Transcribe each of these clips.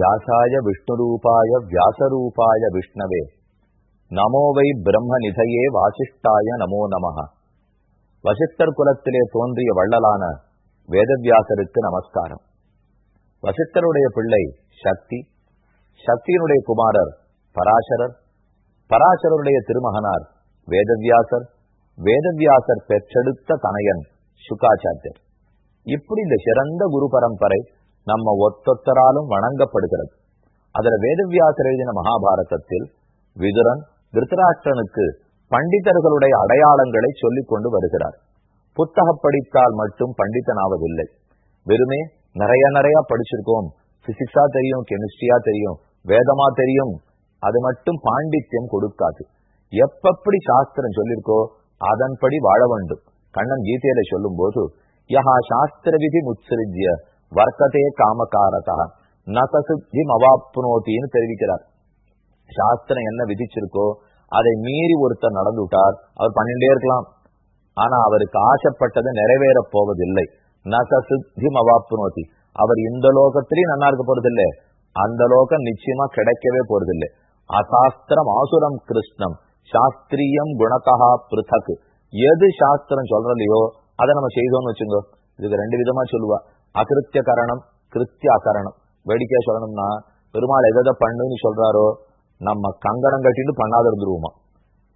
வியாசாய விஷ்ணுரூபாய வியாசரூபாய விஷ்ணவே நமோ வை பிரம்ம நிதையே வாசிஷ்டாய நமோ நமக வசிஷ்டர் குலத்திலே தோன்றிய வள்ளலான வேதவியாசருக்கு நமஸ்காரம். வசிஷ்டருடைய பிள்ளை சக்தி சக்தியினுடைய குமாரர் பராசரர் பராசரருடைய திருமகனார் வேதவியாசர் வேதவியாசர் பெற்றெடுத்த தனையன் சுகாச்சாரியர். இப்படி இந்த சிறந்த குரு பரம்பரை நம்ம ஒத்தொத்தராலும் வணங்கப்படுகிறது. அதுல வேதவியாசர் எழுதின மகாபாரதத்தில் விதுரன் திருத்தராஷ்டிரனுக்கு பண்டிதர்களுடைய அடையாளங்களை சொல்லிக் கொண்டு வருகிறார். புத்தக படித்தால் மட்டும் பண்டிதனாவதில்லை. வெறுமே நிறைய நிறைய படிச்சிருக்கோம். பிசிக்ஸா தெரியும் கெமிஸ்ட்ரியா தெரியும் வேதமா தெரியும். அது மட்டும் பாண்டித்யம் கொடுக்காது. எப்பப்படி சாஸ்திரம் சொல்லிருக்கோ அதன்படி வாழ வேண்டும். கண்ணன் கீதையில சொல்லும் போது யஹா சாஸ்திர விதி முத்சிருஜ்ய வர்க்கதே காமகாரதா. நசசுத்தி மவாப்னோத்தின்னு தெரிவிக்கிறார். சாஸ்திரம் என்ன விதிச்சிருக்கோ அதை மீறி ஒருத்தர் நடந்து விட்டார் அவர் பண்ணிட்டே இருக்கலாம். ஆனா அவருக்கு ஆசைப்பட்டது நிறைவேறப் போவதில்லை. நசசுத்தி மவாப்னோதி அவர் இந்த லோகத்திலையும் நல்லா இருக்க போறதில்லை அந்த லோகம் நிச்சயமா கிடைக்கவே போறதில்லை. அசாஸ்திரம் ஆசுரம் கிருஷ்ணம். சாஸ்திரியம் குணத்தகா பிருத்தக். எது சாஸ்திரம் சொல்றலையோ அதை நம்ம செய்தோம்னு வச்சுங்க. இதுக்கு ரெண்டு விதமா சொல்லுவா. அகிருத்திய கரணம் கிருத்திய அகரணம் வேடிக்கையா சொல்லணும்னா பெருமாள் எதை பண்ணுன்னு சொல்றாரோ நம்ம கங்கணம் கட்டிட்டு பண்ணாத இருந்துருவோமா?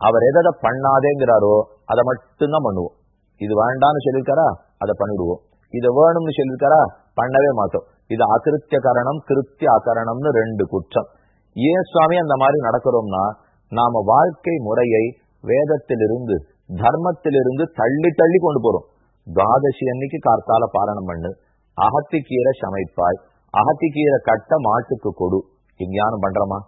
அவர் எதை பண்ணாதேங்கிறாரோ அதை மட்டும்தான் பண்ணுவோம். இது வேண்டாம்னு சொல்லியிருக்காரா அதை பண்ணிடுவோம். இதை வேணும்னு சொல்லியிருக்காரா பண்ணவே மாட்டோம். இது அகிருத்திய கரணம் கிருத்திய அகரணம்னு ரெண்டு குற்றம். ஏன் சுவாமி அந்த மாதிரி நடக்கிறோம்னா நாம வாழ்க்கை முறையை வேதத்திலிருந்து தர்மத்திலிருந்து தள்ளி தள்ளி கொண்டு போறோம். துவாதசி அன்னைக்கு கார்த்தால பாரணம் பண்ணு. அகத்திக்கீரை சமைப்பாய். அகத்திக்கீரை கட்ட மாட்டுக்கு கொடு. இஞ்ஞானம் பண்றோமா?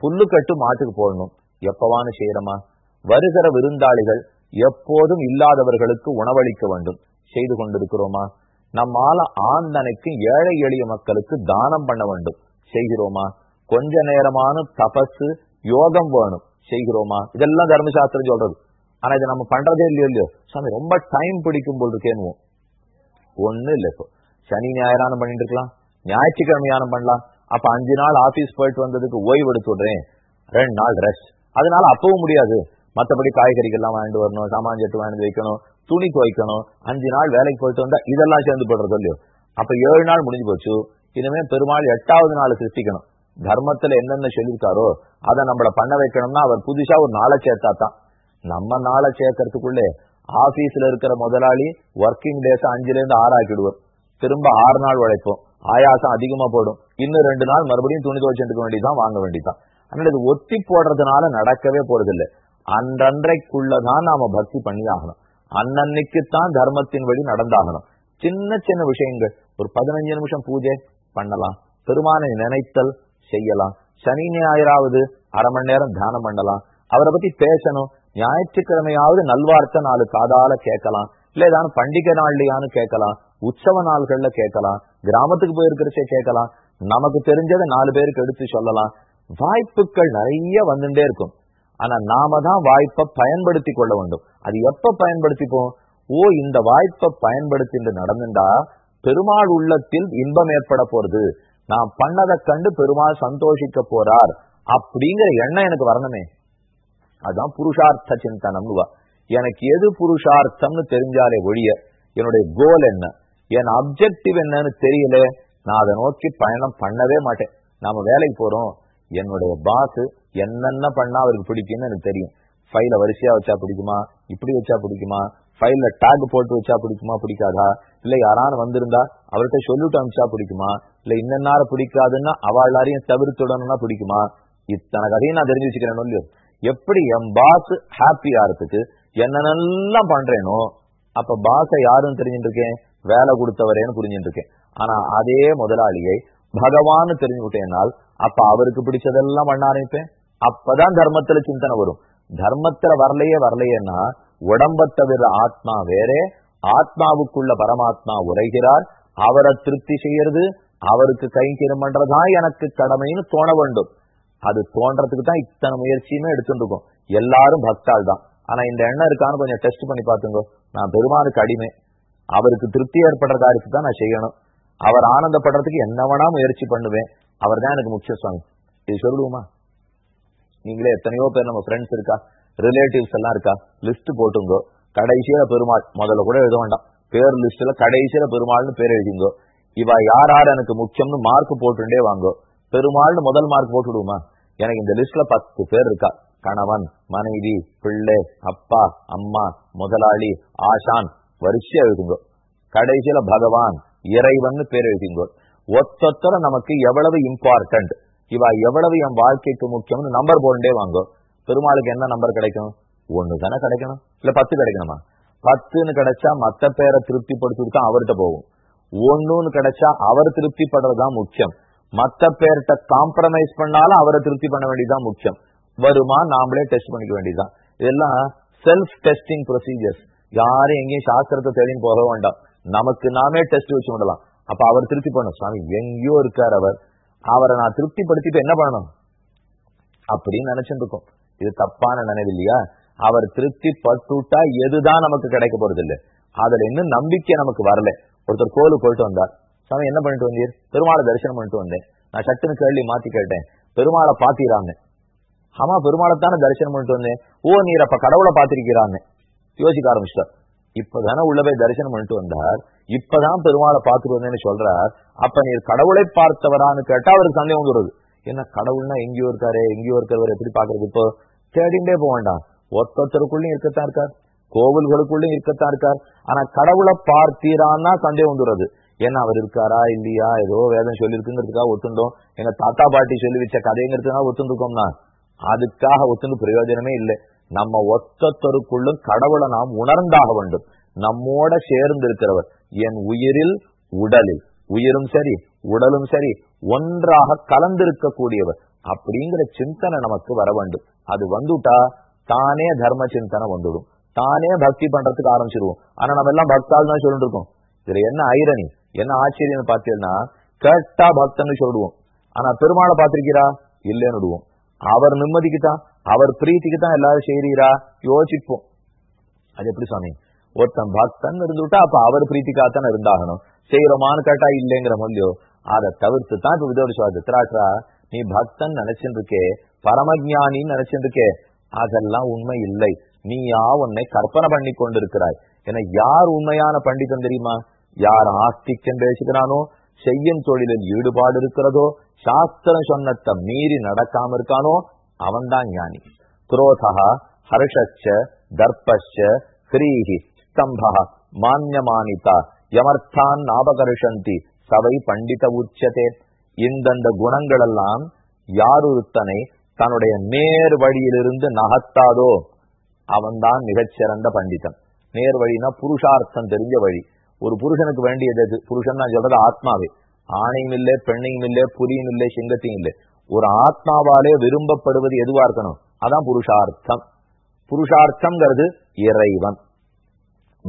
புல்லு கட்டு மாட்டுக்கு போடணும். எப்பவான்னு செய்யறமா? வருகிற விருந்தாளிகள் எப்போதும் இல்லாதவர்களுக்கு உணவளிக்க வேண்டும். செய்து கொண்டிருக்கிறோமா? நம்மால ஆந்தனைக்கு ஏழை எளிய மக்களுக்கு தானம் பண்ண வேண்டும். செய்கிறோமா? கொஞ்ச நேரமான தபசு யோகம் வேணும். செய்கிறோமா? இதெல்லாம் தர்மசாஸ்திரம் சொல்றது. ஆனா இதை நம்ம பண்றதே இல்லையோ இல்லையோ? சாமி ரொம்ப டைம் பிடிக்கும் போல் இருக்கேன்னு ஒண்ணு இல்லை இப்போ. சனி ஞாயிறானம் பண்ணிட்டு இருக்கலாம் ஞாயிற்றுக்கிழமை யானம் பண்ணலாம். அப்ப அஞ்சு நாள் ஆபீஸ் போயிட்டு வந்ததுக்கு ஓய்வு எடுத்து விடுறேன். ரெண்டு நாள் ரெஸ்ட் அதனால அப்பவும் முடியாது. மத்தபடி காய்கறிகள்லாம் வாங்கிட்டு வரணும் சாமான் செட்டு வாங்கிட்டு வைக்கணும் துணி துவைக்கணும். அஞ்சு நாள் வேலைக்கு போயிட்டு வந்தா இதெல்லாம் சேர்ந்து போடுறது இல்லையோ. அப்ப ஏழு நாள் முடிஞ்சு போச்சு. இனிமே பெருமாள் எட்டாவது நாள் சிருஷ்டிக்கணும். தர்மத்துல என்னென்ன சொல்லியிருக்காரோ அதை நம்மள பண்ண வைக்கணும்னா அவர் புதுசா ஒரு நாளை சேர்த்தா தான் நம்ம நாளை சேர்க்கறதுக்குள்ளே ஆபீஸ்ல இருக்கிற முதலாளி ஒர்க்கிங் டேஸ் அஞ்சுல இருந்து ஆறு திரும்ப ஆறு நாள் உழைப்போம். ஆயாசம் அதிகமா போடும். இன்னும் ரெண்டு நாள் மறுபடியும் துணி துவைச்சுட்டு வேண்டிதான் வாங்க வேண்டிதான் அதனால இது ஒத்தி போடுறதுனால நடக்கவே போறதில்லை. அன்றன்றைக்குள்ளதான் நாம பக்தி பண்ணி ஆகணும் அன்னன்னைக்குத்தான் தர்மத்தின் வழி நடந்தாகணும். சின்ன சின்ன விஷயங்கள். ஒரு பதினஞ்சு நிமிஷம் பூஜை பண்ணலாம். பெருமானை நினைத்தல் செய்யலாம். சனி ஞாயிறாவது அரை மணி நேரம் தியானம் பண்ணலாம். அவரை பத்தி பேசணும். ஞாயிற்றுக்கிழமையாவது நல்வார்த்தை நாலு காதால கேட்கலாம். இல்ல ஏதாவது பண்டிகை நாள்லயானு கேட்கலாம். உற்சவ நாள்கள்ல கேட்கலாம் கிராமத்துக்கு போயிருக்கிறச்சே கேட்கலாம் நமக்கு தெரிஞ்சதை நாலு பேருக்கு எடுத்து சொல்லலாம். வாய்ப்புகள் நிறைய வந்துட்டே இருக்கும். ஆனா நாம தான் வாய்ப்பை பயன்படுத்தி கொள்ள வேண்டும். அது எப்ப பயன்படுத்திப்போம்? ஓ இந்த வாய்ப்பை பயன்படுத்திட்டு நடந்துட்டா பெருமாள் உள்ளத்தில் இன்பம் ஏற்பட போறது. நான் பண்ணதை கண்டு பெருமாள் சந்தோஷிக்க போறார் அப்படிங்கிற எண்ணம் எனக்கு வரணுமே. அதுதான் புருஷார்த்த சிந்தனம்னு எனக்கு எது புருஷார்த்தம்னு தெரிஞ்சாலே ஒழிய என்னுடைய கோல் என்ன? என் அப்ஜெக்டிவ் என்னன்னு தெரியல. நான் அதை நோக்கி பயணம் பண்ணவே மாட்டேன். நாம வேலைக்கு போறோம். என்னுடைய பாஸ் என்னென்ன பண்ணா அவருக்கு பிடிக்கும்னு எனக்கு தெரியும். ஃபைல வரிசையா வச்சா பிடிக்குமா? இப்படி வச்சா பிடிக்குமா? ஃபைல்ல டேக் போட்டு வச்சா பிடிக்குமா? பிடிக்காதா? இல்ல யாரானு வந்திருந்தா அவர்கிட்ட சொல்லிட்டு அனுப்பிச்சா பிடிக்குமா? இல்ல இன்னென்னார பிடிக்காதுன்னா அவள் எல்லாரையும் தவிர்த்துடணும்னா பிடிக்குமா? இத்தனை கதையும் நான் தெரிஞ்சு வச்சுக்கிறேன் இல்லையோ எப்படி என் பாஸ் ஹாப்பி ஆறதுக்கு என்னென்னலாம் பண்றேனோ அப்ப பாச யாருன்னு தெரிஞ்சுட்டு இருக்கேன்? வேலை கொடுத்தவரேன்னு புரிஞ்சுட்டு இருக்கேன் ஆனா அதே முதலாளியை பகவான்னு தெரிஞ்சு அப்ப அவருக்கு பிடிச்சதெல்லாம் பண்ண ஆரம்பிப்பேன் அப்பதான் தர்மத்துல சிந்தனை வரும். தர்மத்துல வரலையே வரலையேன்னா உடம்ப தவிர ஆத்மா வேறே ஆத்மாவுக்குள்ள பரமாத்மா உரைகிறார் அவரை திருப்தி செய்யறது அவருக்கு கைங்கரியம் பண்றதுதான் எனக்கு கடமைன்னு தோண வேண்டும். அது தோன்றதுக்கு தான் இத்தனை முயற்சியுமே எடுத்துட்டு இருக்கோம் எல்லாரும் பக்தால் தான் ஆனா இந்த எண்ணம் இருக்கான்னு கொஞ்சம் டெஸ்ட் பண்ணி பாத்துங்க நான் பெருமானுக்கு அடிமை. அவருக்கு திருப்தி ஏற்படுற காரியத்தை தான் நான் செய்யணும். அவர் ஆனந்தப்படுறதுக்கு என்ன வேணா முயற்சி பண்ணுவேன். அவர் தான் எனக்கு முக்கிய சுவாமி. இது சொல்லுவோமா நீங்களே எத்தனையோ பேர் நம்ம ஃப்ரெண்ட்ஸ் இருக்கா? ரிலேட்டிவ்ஸ் எல்லாம் இருக்கா? லிஸ்ட் போட்டுங்கோ. கடைசியில பெருமாள். முதல்ல கூட எழுத வேண்டாம். பேர் லிஸ்ட்ல கடைசியில பெருமாள்னு பேர் எழுதிங்கோ. இவ யார் யார் எனக்கு முக்கியம்னு மார்க் போட்டுட்டே வாங்கோ. பெருமாள்னு முதல் மார்க் போட்டுடுவோமா? எனக்கு இந்த லிஸ்ட்ல பத்து பேர் இருக்கா. கணவன் மனைவி பிள்ளை அப்பா அம்மா முதலாளி ஆசான் வரிசையா எழுதுங்கோ. கடைசியில பகவான் இறைவன் பேர் எழுதிங்கோ. ஒத்தொத்தர நமக்கு எவ்வளவு இம்பார்ட்டன்ட் இவா எவ்வளவு என் வாழ்க்கைக்கு முக்கியம்னு நம்பர் போண்டே வாங்கோ. பெருமாளுக்கு என்ன நம்பர் கிடைக்கும்? ஒண்ணு தானே கிடைக்கணும்? இல்ல பத்து கிடைக்கணுமா? பத்துன்னு கிடைச்சா மத்த பேரை திருப்திப்படுத்திட்டு தான் அவர்கிட்ட போகும். ஒன்னுன்னு கிடைச்சா அவர் திருப்திப்படுறதுதான் முக்கியம். மத்த பேர்கிட்ட காம்ப்ரமைஸ் பண்ணாலும் அவரை திருப்தி பண்ண வேண்டியதுதான் முக்கியம். வருமா? நாமளே டெஸ்ட் பண்ணிக்க வேண்டியதுதான். இதெல்லாம் செல்ஃப் டெஸ்டிங் ப்ரொசீஜர்ஸ் யாரும் எங்கேயும் சாஸ்திரத்தை தேடின்னு போக வேண்டாம். நமக்கு நாமே டெஸ்ட் வச்சு விடலாம் அப்ப அவர் திருப்தி பண்ணும் சுவாமி எங்கேயோ இருக்கார் அவர். அவரை நான் திருப்திப்படுத்திட்டு என்ன பண்ணணும்? அப்படின்னு நினைச்சுட்டு இது தப்பான நினைவு இல்லையா? அவர் திருப்தி பட்டுட்டா எதுதான் நமக்கு கிடைக்க போறது இல்லை அதுல இன்னும் நம்பிக்கை நமக்கு வரல. ஒருத்தர் கோவிலுக்கு போயிட்டு வந்தார். சாமி என்ன பண்ணிட்டு வந்தீர்? பெருமாளை தரிசனம் பண்ணிட்டு வந்தேன். நான் சட்டுன்னு கேள்வி மாத்தி கேட்டேன். பெருமாளை பாத்தீராங்க ஆமா பெருமாளை தானே தரிசனம் பண்ணிட்டு வந்தேன். ஓ நீர் அப்ப கடவுளை பாத்திருக்கிறான்னு. யோசிக்க ஆரம்பிச்சிட்டார். இப்பதானே உள்ள போய் தரிசனம் பண்ணிட்டு வந்தார். இப்பதான் பெருமாளை பார்த்துட்டு வந்தேன்னு சொல்றார். அப்ப நீர் கடவுளை பார்த்தவரான்னு கேட்டா அவருக்கு சந்தேகம் வந்துடுறது என்ன கடவுள்னா எங்கேயோ இருக்காரு எங்கேயோ இருக்கிறவர் எப்படி பாக்குறது இப்போ? தேடிண்டே போக வேண்டாம். ஒத்தொத்தருக்குள்ளயும் இருக்கத்தான் இருக்கார். கோவில்களுக்குள்ளயும் இருக்கத்தான் இருக்கார். ஆனா கடவுளை பார்த்தீரான்னா சந்தேகம் வந்துடுறது ஏன்னா அவர் இருக்காரா இல்லையா? ஏதோ வேதம் சொல்லியிருக்குங்கிறதுக்காக ஒத்துண்டோம். எங்க தாத்தா பாட்டி சொல்லி வச்ச கதைங்கிறதுக்காக ஒத்துருக்கோம்னா அதுக்காக ஒத்துண்டு பிரயோஜனமே இல்லை. நம்ம ஒத்தொத்தருக்குள்ளும் கடவுளை நாம் உணர்ந்தாக வேண்டும். நம்மோட சேர்ந்து இருக்கிறவர் என் உயிரில் உடலில் உயிரும் சரி உடலும் சரி ஒன்றாக கலந்திருக்க கூடியவர் அப்படிங்கிற சிந்தனை நமக்கு வர வேண்டும். அது வந்துட்டா தானே தர்ம சிந்தனை வந்துடும். தானே பக்தி பண்றதுக்கு ஆரம்பிச்சிருவோம். ஆனா நம்ம எல்லாம் பக்தால் தான் சொல்லிட்டு இருக்கோம் இதுல என்ன ஐரணி என்ன ஆச்சரியம் பார்த்தீங்கன்னா கேட்டா பக்தன்னு சொல்லுவோம். ஆனா பெருமாளை பார்த்திருக்கிறா? இல்லைன்னு விடுவோம் அவர் நிம்மதிக்கு தான் அவர் பிரீத்திக்கு தான் எல்லாரும் செய்றீரா? யோசிப்போம். அது எப்படி சுவாமி? ஒருத்தன் பக்தன் இருந்துட்டா அப்ப அவர் பிரீத்திக்காகத்தான் இருந்தாகணும். செய்யறோமான்னு கேட்டா இல்லைங்கிற மொழியோ அதை தவிர்த்து தான் இப்ப விதோட சுவாமி திராட்சா நீ பக்தன் நினைச்சுட்டு இருக்கே பரமஜானின்னு நினைச்சுட்டு இருக்கே அதெல்லாம் உண்மை இல்லை. நீயா உன்னை கற்பனை பண்ணி கொண்டிருக்கிறாய் என யார் உண்மையான பண்டிதன் தெரியுமா? யார் ஆஸ்திக்கன் பேசுகிறானோ செய்யும் தொழிலில் ஈடுபாடு இருக்கிறதோ சாஸ்திரம் சொன்னத்தை மீறி நடக்காம இருக்கானோ அவன்தான் ஞானி. குரோதா ஹர்ஷச்ச தர்பச்ச ஹ்ரீஹி ஸ்தம்பா மான்யமானிதா யமர்த்தான் நாபகர்ஷந்தி சவை பண்டித உச்சதே. இந்தந்த குணங்களெல்லாம் யாருத்தனை தன்னுடைய நேர் வழியிலிருந்து நகர்த்தாதோ அவன்தான் மிகச்சிறந்த பண்டிதன். நேர் வழினா புருஷார்த்தம் தெரிஞ்ச வழி. ஒரு புருஷனுக்கு வேண்டியது எது புருஷன் நான் சொல்றது ஆத்மாவே. ஆணையும் இல்லை பெண்ணையும் இல்லை புரியும் இல்லை சிங்கத்தையும் இல்லை. ஒரு ஆத்மாவாலே விரும்பப்படுவது எதுவா இருக்கணும்? அதான் புருஷார்த்தம். புருஷார்த்தம்ங்கிறது இறைவன்.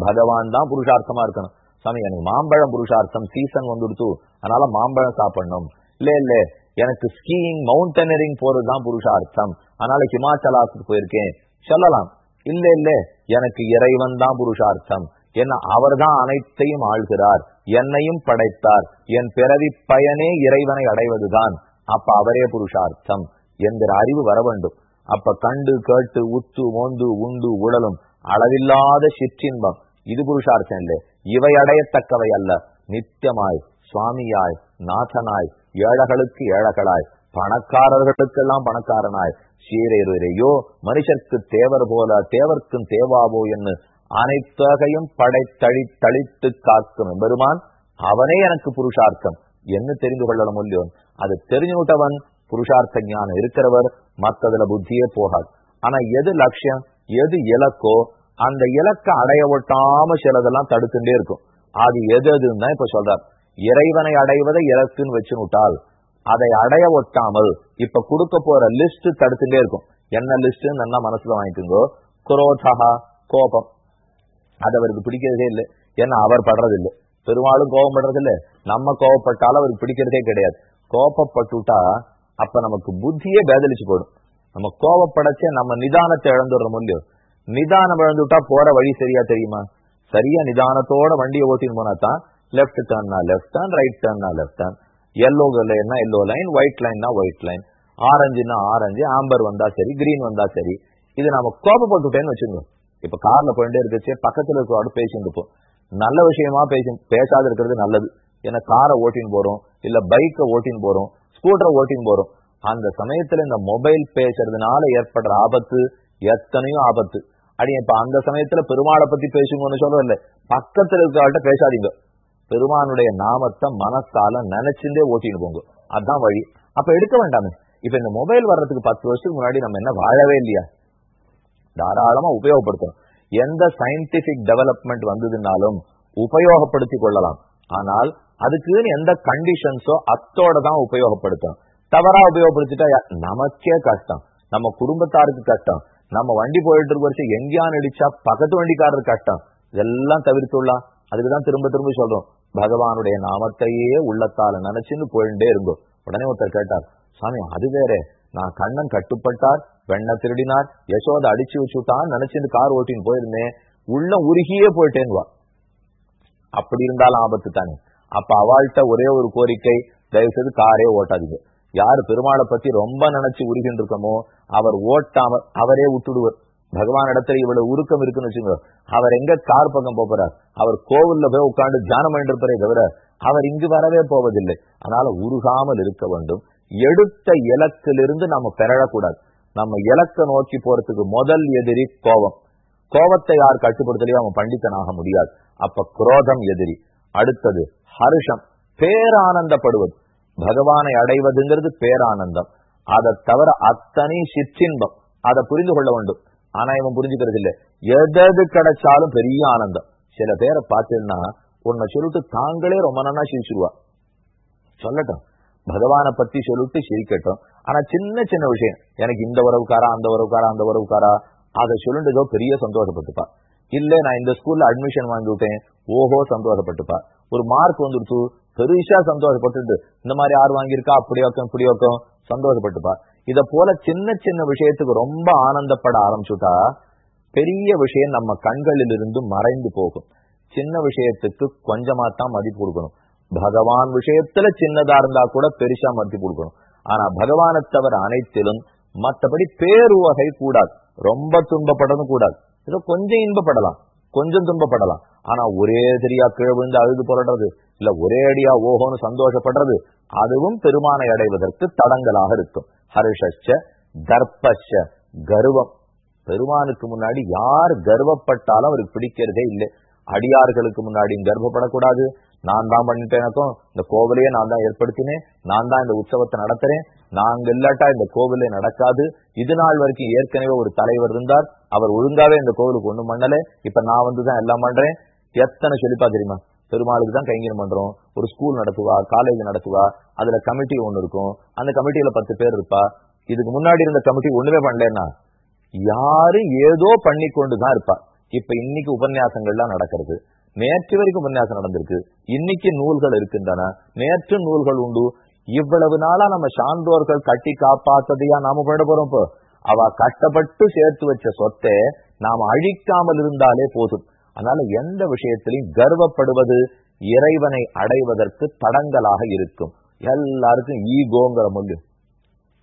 பகவான் தான் புருஷார்த்தமா இருக்கணும். சாமி எனக்கு மாம்பழம் புருஷார்த்தம். சீசன் வந்துடுத்து. அதனால மாம்பழம் சாப்பிடணும். இல்ல இல்ல. எனக்கு ஸ்கீயிங் மவுண்டனரிங் போறதுதான் புருஷார்த்தம். அதனால ஹிமாச்சலாத்துக்கு போயிருக்கேன். சொல்லலாம். இல்ல இல்ல. எனக்கு இறைவன் தான் புருஷார்த்தம். என்ன அவர்தான் அனைத்தையும் ஆள்கிறார் என்னையும் படைத்தார் என் பிறவி பயனே இறைவனை அடைவதுதான். அப்ப அவரே புருஷார்த்தம் என்கிற அறிவு வர வேண்டும் அப்ப கண்டு கேட்டு உத்து மோந்து உண்டு உடலும் அளவில்லாத சிற்றின்பம். இது புருஷார்த்தம் இல்லை. இவை அடையத்தக்கவை அல்ல. நித்தியமாய் சுவாமியாய் நாதனாய் ஏழைகளுக்கு ஏழைகளாய் பணக்காரர்களுக்கெல்லாம் பணக்காரனாய் சீரேரையோ மனுஷர்க்கு தேவர் போல தேவர்க்கும் தேவாவோ என்று அனைத்தகையும் படைத்தழி தளித்து காக்கும் பெருமான் அவனே எனக்கு புருஷார்த்தம். என்ன தெரிந்து கொள்ளணும் இல்லையோ? அது தெரிஞ்சுவிட்டவன் புருஷார்த்த ஞானம் இருக்கிறவர் மத்ததுல புத்தியே போகாது. ஆனா எது லட்சியம் எது இலக்கோ அந்த இலக்க அடைய ஒட்டாம சிலதெல்லாம் தடுத்துட்டே இருக்கும். அது எது எதுன்னு தான் இப்ப சொல்றார். இறைவனை அடைவதை இலக்குன்னு வச்சு விட்டால் அதை அடைய ஒட்டாமல் இப்ப கொடுக்க போற லிஸ்ட் தடுத்துட்டே இருக்கும். என்ன லிஸ்ட் நல்லா மனசுல வாங்கிக்கோங்க. குரோதா கோபம். அது அவருக்கு பிடிக்கிறதே இல்லை. ஏன்னா அவர் படுறது இல்லை பெரும்பாலும் கோபம் படுறது இல்லை நம்ம கோபப்பட்டாலும் அவருக்கு பிடிக்கிறதே கிடையாது. கோபப்பட்டுட்டா அப்ப நமக்கு புத்தியே பேதலிச்சு போடும் நம்ம கோபப்படச்சே நம்ம நிதானத்தை இழந்துடுறோம் இல்லையோ நிதானம் இழந்துட்டா போற வழி சரியா தெரியுமா? சரியா நிதானத்தோட வண்டியை ஓட்டின்னு போனா தான் லெப்ட் டர்ன்னா லெஃப்ட் டர்ன் ரைட் டர்ன்னா லெஃப்ட் டர்ன் எல்லோ லைன்னா எல்லோ லைன் ஒயிட் லைன்னா ஒயிட் லைன் ஆரஞ்சுன்னா ஆரஞ்சு ஆம்பர் வந்தா சரி கிரீன் வந்தா சரி. இது நம்ம கோபப்பட்டுட்டேன்னு வச்சுக்கோங்க இப்ப கார்ல போயிட்டே இருக்கச்சு பக்கத்துல இருக்கிறோட பேசிட்டு இருப்போம் நல்ல விஷயமா பேசி பேசாத இருக்கிறது நல்லது. ஏன்னா காரை ஓட்டின்னு போறோம் இல்ல பைக்கை ஓட்டின்னு போறோம் ஸ்கூட்டரை ஓட்டின்னு போறோம். அந்த சமயத்துல இந்த மொபைல் பேசுறதுனால ஏற்படுற ஆபத்து எத்தனையோ ஆபத்து. அடி இப்ப அந்த சமயத்துல பெருமாளை பத்தி பேசுங்கன்னு சொல்றதில்ல பக்கத்துல இருக்கிறவள்கிட்ட பேசாதீங்க. பெருமானுடைய நாமத்தை மனசால நினைச்சுட்டே ஓட்டின்னு போங்க. அதுதான் வழி. அப்ப எடுக்க வேண்டாமே. இப்ப இந்த மொபைல் வர்றதுக்கு பத்து வருஷத்துக்கு முன்னாடி நம்ம என்ன வாழவே இல்லையா? தாராளமா உபயோகப்படுத்தணும் எந்த சயின்டிபிக் டெவலப்மெண்ட் வந்ததுனாலும் உபயோகப்படுத்திக் கொள்ளலாம். ஆனால் அதுக்குன்னு எந்த கண்டிஷன்ஸோ அத்தோட தான் உபயோகப்படுத்தணும் தவறா உபயோகப்படுத்திட்டா நமக்கே கஷ்டம். நம்ம குடும்பத்தாருக்கு கஷ்டம். நம்ம வண்டி போயிட்டு இருக்க வரைக்கும் எங்கேயா அடிச்சா பக்கத்து வண்டிக்காரருக்கு கஷ்டம். இதெல்லாம் தவிர்த்துள்ளா அதுக்குதான் திரும்ப திரும்ப சொல்றோம். பகவானுடைய நாமத்தையே உள்ளத்தால நினைச்சுன்னு போயிட்டே இருந்தோம் உடனே ஒருத்தர் கேட்டார் சாமி அது வேற. நான் கண்ணன் கட்டுப்பட்டார் வெண்ண திருடினார். யசோதை அடிச்சு வச்சுட்டான். நினைச்சுட்டு கார் ஓட்டின்னு போயிருந்தேன் உள்ள உருகியே போயிட்டேன்வா. அப்படி இருந்தாலும் ஆபத்து தானே அப்ப அவள்கிட்ட ஒரே ஒரு கோரிக்கை தயவு செய்து காரே ஓட்டாதீங்க. யாரு பெருமாளை பத்தி ரொம்ப நினைச்சு உருகின்னு இருக்கமோ அவர் ஓட்டாம அவரே விட்டுடுவார். பகவான் இடத்துல இவ்வளவு உருக்கம் இருக்குன்னு வச்சுங்க அவர் எங்க கார் பக்கம் போறார்? அவர் கோவில்ல போய் உட்காந்து தியானம் பண்ணிருப்பாரே தவிர அவர் இங்கு வரவே போவதில்லை. அதனால உருகாமல் இருக்க வேண்டும். எடுத்த இலக்கிலிருந்து நம்ம பெறக்கூடாது. நம்ம இலக்க நோக்கி போறதுக்கு முதல் எதிரி கோபம். கோபத்தை யார் கட்டுப்படுத்தலையோ அவன் பண்டித்தனாக முடியாது. அப்ப குரோதம் எதிரி. அடுத்தது ஹர்ஷம். பேரானந்தப்படுவது. பகவானை அடைவதுங்கிறது பேரானந்தம். அதை தவிர அத்தனை சிற்றின்பம். அதை புரிந்து கொள்ள வேண்டும். ஆனா இவன் புரிஞ்சுக்கிறது இல்லை. எதது கிடைச்சாலும் பெரிய ஆனந்தம். சில பேரை பார்த்தீங்கன்னா உன்னை சொல்லிட்டு தாங்களே ரொம்ப நன்னா சிரிச்சிருவா. சொல்லட்டும். பகவானை பத்தி சொல்லிட்டு சிரிக்கட்டும். ஆனா சின்ன சின்ன விஷயம். எனக்கு இந்த உறவுக்காரா அந்த உறவுக்காரா அந்த உறவுக்காரா அதை சொல்லுண்டதோ பெரிய சந்தோஷப்பட்டுப்பா. இல்ல நான் இந்த ஸ்கூல்ல அட்மிஷன் வாங்கி விட்டேன். ஓஹோ சந்தோஷப்பட்டுப்பா. ஒரு மார்க் வந்துடுச்சு பெருசா சந்தோஷப்பட்டுட்டு இந்த மாதிரி யார் வாங்கியிருக்கா? அப்படி வைக்கும் இப்படி வைக்கும் சந்தோஷப்பட்டுப்பா. இத போல சின்ன சின்ன விஷயத்துக்கு ரொம்ப ஆனந்தப்பட ஆரம்பிச்சுட்டா பெரிய விஷயம் நம்ம கண்களில் இருந்து மறைந்து போகும். சின்ன விஷயத்துக்கு கொஞ்சமா தான் மதிப்பு கொடுக்கணும். பகவான் விஷயத்துல சின்னதா இருந்தா கூட பெருசா மதிப்பு கொடுக்கணும். ஆனா பகவானை தவிர அனைத்திலும் மற்றபடி பேருவகை கூடாது. ரொம்ப துன்பப்படணும் கூடாது. ஏதோ கொஞ்சம் இன்பப்படலாம். கொஞ்சம் துன்பப்படலாம். ஆனா ஒரே சரியா கீழே விழுந்து அழுது புரடுறது இல்ல ஒரே அடியா ஓஹோன்னு சந்தோஷப்படுறது அதுவும் பெருமானை அடைவதற்கு தடங்களாக இருக்கும். ஹர்ஷச்ச தர்ப்பச்ச கர்வம். பெருமானுக்கு முன்னாடி யார் கர்வப்பட்டாலும் அவருக்கு பிடிக்கிறதே இல்லை. அடியார்களுக்கு முன்னாடி கர்வப்படக்கூடாது. நான் தான் பண்ணிட்டேனக்கும் இந்த கோவிலையே நான் தான் ஏற்படுத்தினேன். நான் தான் இந்த உற்சவத்தை நடத்துறேன். நாங்க இல்லாட்டா இந்த கோவிலே நடக்காது. இது நாள் வரைக்கும் ஏற்கனவே ஒரு தலைவர் இருந்தார். அவர் ஒழுங்காவே இந்த கோவிலுக்கு ஒண்ணும் பண்ணல. இப்ப நான் வந்துதான் எல்லாம் பண்றேன். எத்தனை சொல்லிப்பா தெரியுமா? பெருமாளுக்கு தான் கைங்கரம் பண்றோம். ஒரு ஸ்கூல் நடத்துவா காலேஜ் நடத்துவா அதுல கமிட்டி ஒண்ணு இருக்கும். அந்த கமிட்டியில பத்து பேர் இருப்பா. இதுக்கு முன்னாடி இருந்த கமிட்டி ஒண்ணுமே பண்ணலன்னா யாரு ஏதோ பண்ணி கொண்டுதான் இருப்பா. இப்ப இன்னைக்கு உபன்யாசங்கள்லாம் நடக்கிறது. நேற்று வரைக்கும் உபன்யாசம் நடந்திருக்கு. இன்னைக்கு நூல்கள் இருக்கின்றன. நேற்று நூல்கள் உண்டு. இவ்வளவு நாளா நம்ம சான்றோர்கள் கட்டி காப்பாத்ததையா நாம பண்ண போறோம் இப்போ. அவ கஷ்டப்பட்டு சேர்த்து வச்ச சொத்தை நாம அழிக்காமல் இருந்தாலே போதும். அதனால எந்த விஷயத்திலையும் கர்வப்படுவது இறைவனை அடைவதற்கு தடங்கலாக இருக்கும். எல்லாருக்கும் ஈகோங்கிற மொழி.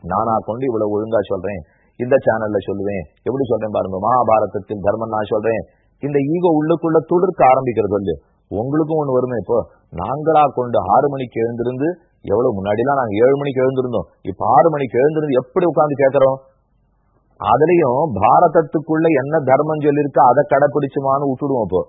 நானா கொண்டு இவ்வளவு ஒழுங்கா சொல்றேன். இந்த சேனல்ல சொல்லுவேன். எப்படி சொல்றேன் பாருங்க. மகாபாரதத்தின் தர்மம் நான் சொல்றேன். இந்த ஈகோ உள்ளுக்குள்ள துளிர்க்க ஆரம்பிக்கிறது இல்லையோ உங்களுக்கும் ஒண்ணு வருமே இப்போ. நாங்களா கொண்டு ஆறு மணிக்கு எழுந்திருந்து எவ்வளவு முன்னாடிலாம் நாங்க ஏழு மணிக்கு எழுந்திருந்தோம். இப்ப ஆறு மணிக்கு எழுந்திருந்து எப்படி உட்காந்து கேட்கிறோம்? அதுலயும் பாரதத்துக்குள்ள என்ன தர்மம் சொல்லிருக்கு அதை கடைபிடிச்சுமான்னு விட்டுடுவோம் இப்போ.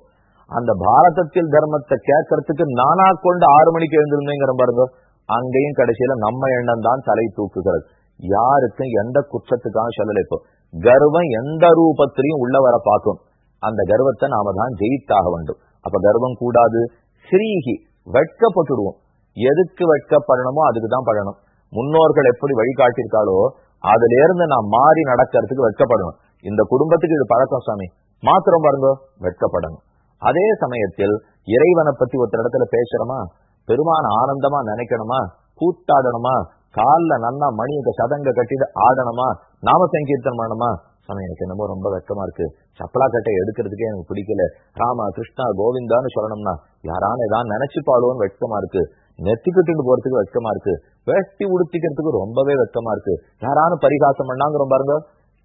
அந்த பாரதத்தில் தர்மத்தை கேட்கறதுக்கு நானா கொண்டு ஆறு மணிக்கு எழுந்திருந்தேங்கிற பாருங்க. அங்கேயும் கடைசியில நம்ம எண்ணம் தான் தலை தூக்குகிறது. யாருக்கும் எந்த குற்றத்துக்காக சொல்லலை இப்போ. கர்வம் எந்த ரூபத்திலையும் உள்ள வர பார்க்கும். அந்த கர்வத்தை நாம தான் ஜெயித்தாக வேண்டும். அப்ப கர்வம் கூடாது. ஸ்ரீஹி வெட்கப்பட்டுடுவோம். எதுக்கு வெட்கப்படணுமோ அதுக்கு தான் படணும். முன்னோர்கள் எப்படி வழிகாட்டியிருக்காளோ அதுல இருந்து நான் மாறி நடக்கிறதுக்கு வெட்கப்படணும். இந்த குடும்பத்துக்கு இது பழக்கம் சாமி. மாத்திரம் பாருங்க வெட்கப்படணும். அதே சமயத்தில் இறைவனை பத்தி ஒருத்தர் இடத்துல பேசுறோமா? பெருமான ஆனந்தமா நினைக்கணுமா? கூத்தாடணுமா? கால்ல நன்னா மணியக்க சதங்க கட்டிட்டு ஆடணுமா? நாம சங்கீர்த்தனம் பண்ணணுமா? சாமி எனக்கு என்னமோ ரொம்ப வெக்கமா இருக்கு. சப்பலா கட்டை எடுக்கிறதுக்கே எனக்கு பிடிக்கல. ராமா கிருஷ்ணா கோவிந்தான்னு சொல்லணும்னா யாரான ஏதாவது நினைச்சுப்பாளோன்னு வெட்கமா இருக்கு. நெத்தி கட்டிட்டு போறதுக்கு வெக்கமா இருக்கு. வெட்டி உடுத்திக்கிறதுக்கு ரொம்பவே வெக்கமா இருக்கு. யாரானு பரிகாசம் பண்ணாங்கிற பாருங்க.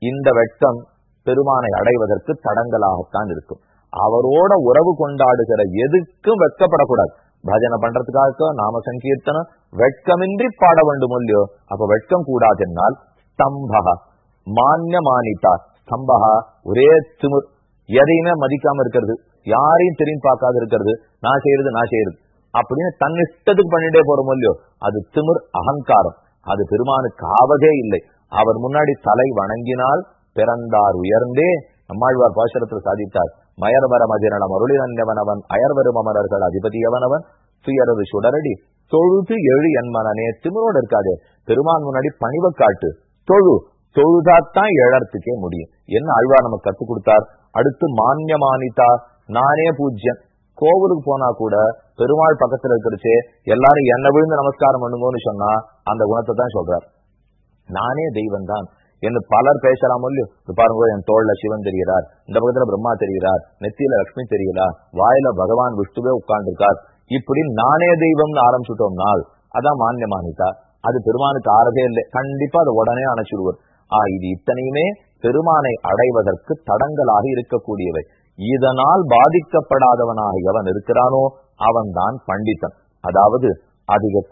இந்த வெட்கம் பெருமானை அடைவதற்கு தடங்கலாகத்தான் இருக்கும். அவரோட உறவு கொண்டாடுகிற எதுக்கும் வெட்கப்படக்கூடாது. பஜனை பண்றதுக்காக நாம சங்கீர்த்தனம் வெட்கமின்றி பாட வேண்டும் இல்லையோ? அப்ப வெட்கம் கூடாது என்னால் ஸ்தம்பகா மானியமானித்தார். ஸ்தம்பகா ஒரே திமுர். எதையுமே மதிக்காம இருக்கிறது. யாரையும் திரும்பி பார்க்காத இருக்கிறது. நான் செய்யறது நான் செய்யறது. அப்படின்னு தன் இஷ்டத்துக்கு பண்ணிட்டே போறோம் இல்லையோ அது திமிர் அகங்காரம். அது பெருமானுக்கு ஆவதே இல்லை. அவர் முன்னாடி தலை வணங்கினால் பிறந்தார் உயர்ந்தே. நம்மாழ்வார் பாசுரத்தில் சாதித்தார். மயர்வர மதிரணம் அருளினவனவன் அயர்வரும் அமரர்கள் அதிபதியவனவன் துயரது சுடரடி. தொழுது எழு என் மனனே திமிரோடு இருக்காதே. பெருமான் முன்னாடி பணிவை காட்டு. தொழு தொழுதாத்தான் எழறத்துக்கே முடியும். என்ன அழ்வா நமக்கு கத்துக் கொடுத்தார்? அடுத்து மானியமானிதா நானே பூஜ்யன் கோவிலுக்கு போனா கூட பெருமாள் பக்கத்துல இருக்கிறச்சே எல்லாரும் என்ன விழுந்து நமஸ்காரம் பண்ணுங்கன்னு சொன்னா அந்த குணத்தை தான் சொல்றார். நானே தெய்வம் தான் என்று பலர் பேசலாம் இல்லையோ? பாருங்க என் தோல்ல சிவன் தெரிகிறார் இந்த பக்கத்துல பிரம்மா தெரிகிறார் நெத்தியில லட்சுமி தெரிகிறார் வாயில பகவான் விஷ்ணுவே உட்கார்ந்துருக்கார். இப்படி நானே தெய்வம்னு ஆரம்பிச்சுட்டோம்னால் அதான் மானியமானிதா. அது பெருமானுக்கு ஆறதே இல்லை. கண்டிப்பா அதை உடனே அணைச்சிடுவார். இது இத்தனையுமே பெருமானை அடைவதற்கு தடங்களாக இருக்கக்கூடியவை. இதனால் பாதிக்கப்படாதவனாக எவன் இருக்கிறானோ அவன்தான் பண்டிதன். அதாவது அதிக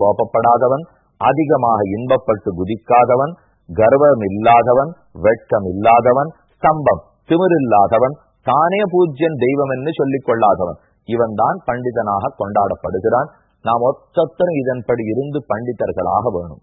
கோபப்படாதவன் அதிகமாக இன்பப்பட்டு குதிக்காதவன் கர்வம் இல்லாதவன் வெட்கம் இல்லாதவன் ஸ்தம்பம் திமிரில்லாதவன் தானே பூஜ்யன் தெய்வம் என்று சொல்லிக் கொள்ளாதவன். இவன் தான் பண்டிதனாக கொண்டாடப்படுகிறான். நாம் ஒத்தத்தன் இதன்படி இருந்து பண்டிதர்களாக வேணும்.